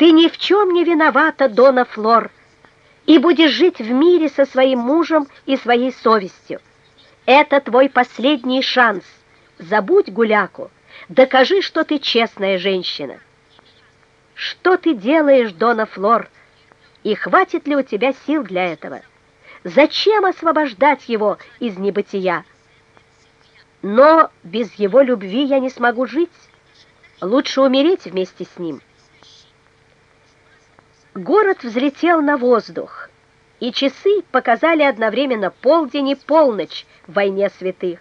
Ты ни в чем не виновата, Дона Флор, и будешь жить в мире со своим мужем и своей совестью. Это твой последний шанс. Забудь гуляку, докажи, что ты честная женщина. Что ты делаешь, Дона Флор? И хватит ли у тебя сил для этого? Зачем освобождать его из небытия? Но без его любви я не смогу жить. Лучше умереть вместе с ним. Город взлетел на воздух, и часы показали одновременно полдень и полночь в войне святых.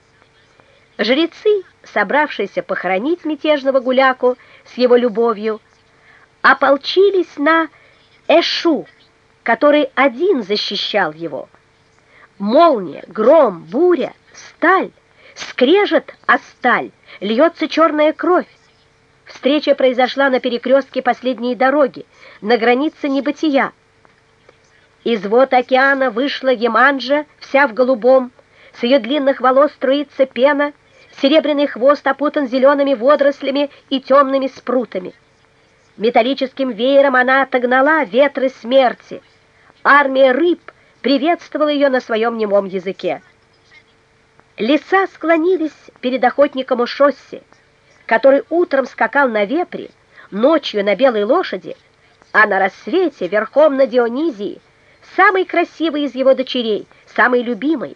Жрецы, собравшиеся похоронить мятежного гуляку с его любовью, ополчились на Эшу, который один защищал его. Молния, гром, буря, сталь, скрежет о сталь, льется черная кровь. Встреча произошла на перекрестке последней дороги, на границе небытия. Из вод океана вышла Еманджа, вся в голубом, с ее длинных волос струится пена, серебряный хвост опутан зелеными водорослями и темными спрутами. Металлическим веером она отогнала ветры смерти. Армия рыб приветствовала ее на своем немом языке. Леса склонились перед охотником Ушосси, который утром скакал на вепре, ночью на белой лошади, а на рассвете верхом на Дионизии, самый красивый из его дочерей, самый любимый.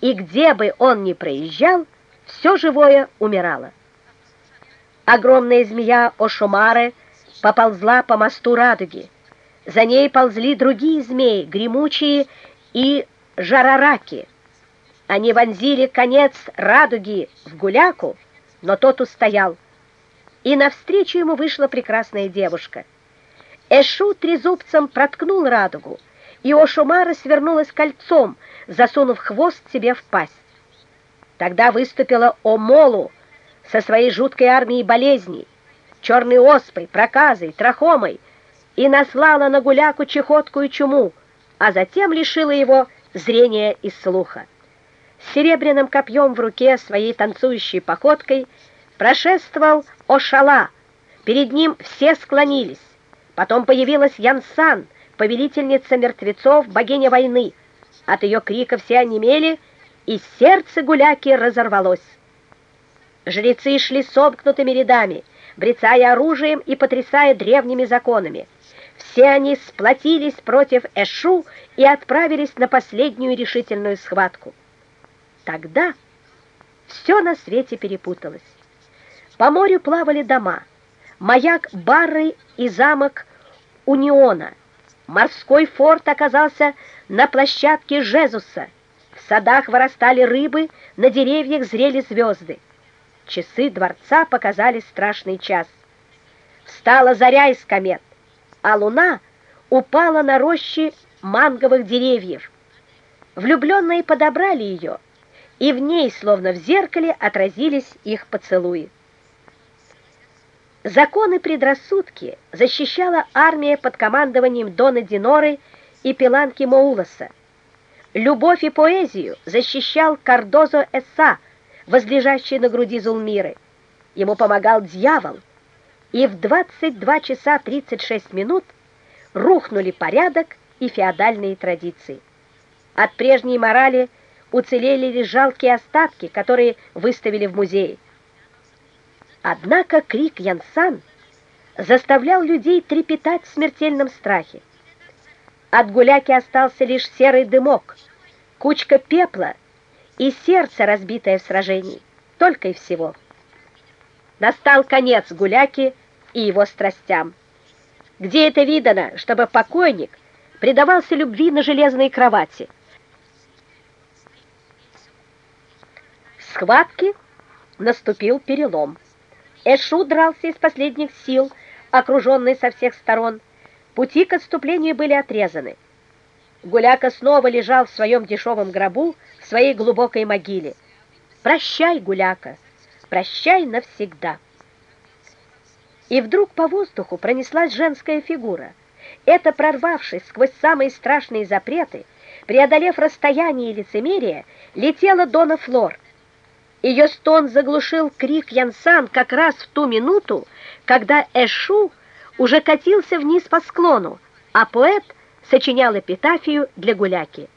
И где бы он ни проезжал, все живое умирало. Огромная змея Ошумары поползла по мосту радуги. За ней ползли другие змеи, гремучие и жарараки. Они вонзили конец радуги в гуляку, но тот устоял. И навстречу ему вышла прекрасная девушка. Эшу трезубцем проткнул радугу, и Ошумара свернулась кольцом, засунув хвост себе в пасть. Тогда выступила Омолу со своей жуткой армией болезней, черной оспой, проказой, трахомой, и наслала на гуляку чехотку и чуму, а затем лишила его зрения и слуха серебряным копьем в руке своей танцующей походкой прошествовал Ошала. Перед ним все склонились. Потом появилась Янсан, повелительница мертвецов, богиня войны. От ее крика все онемели, и сердце гуляки разорвалось. Жрецы шли сомкнутыми рядами, брецая оружием и потрясая древними законами. Все они сплотились против Эшу и отправились на последнюю решительную схватку. Тогда все на свете перепуталось. По морю плавали дома, маяк Барры и замок Униона. Морской форт оказался на площадке Жезуса. В садах вырастали рыбы, на деревьях зрели звезды. Часы дворца показали страшный час. Встала заря из комет, а луна упала на рощи манговых деревьев. Влюбленные подобрали ее, и в ней, словно в зеркале, отразились их поцелуи. Законы предрассудки защищала армия под командованием Дона Диноры и Пиланки Моулоса. Любовь и поэзию защищал Кардозо Эсса, возлежащий на груди Зулмиры. Ему помогал дьявол, и в 22 часа 36 минут рухнули порядок и феодальные традиции. От прежней морали – уцелели лишь жалкие остатки, которые выставили в музее. Однако крик Янсан заставлял людей трепетать в смертельном страхе. От гуляки остался лишь серый дымок, кучка пепла и сердце, разбитое в сражении. Только и всего. Настал конец гуляки и его страстям. Где это видано, чтобы покойник предавался любви на железной кровати? Схватки наступил перелом. Эшу дрался из последних сил, окруженный со всех сторон. Пути к отступлению были отрезаны. Гуляка снова лежал в своем дешевом гробу, в своей глубокой могиле. Прощай, Гуляка, прощай навсегда. И вдруг по воздуху пронеслась женская фигура. Это, прорвавшись сквозь самые страшные запреты, преодолев расстояние и лицемерие, летела Дона Флор, ее стон заглушил крик Янсан как раз в ту минуту, когда Эшу уже катился вниз по склону, а поэт сочинял эпитафию для гуляки.